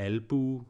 albue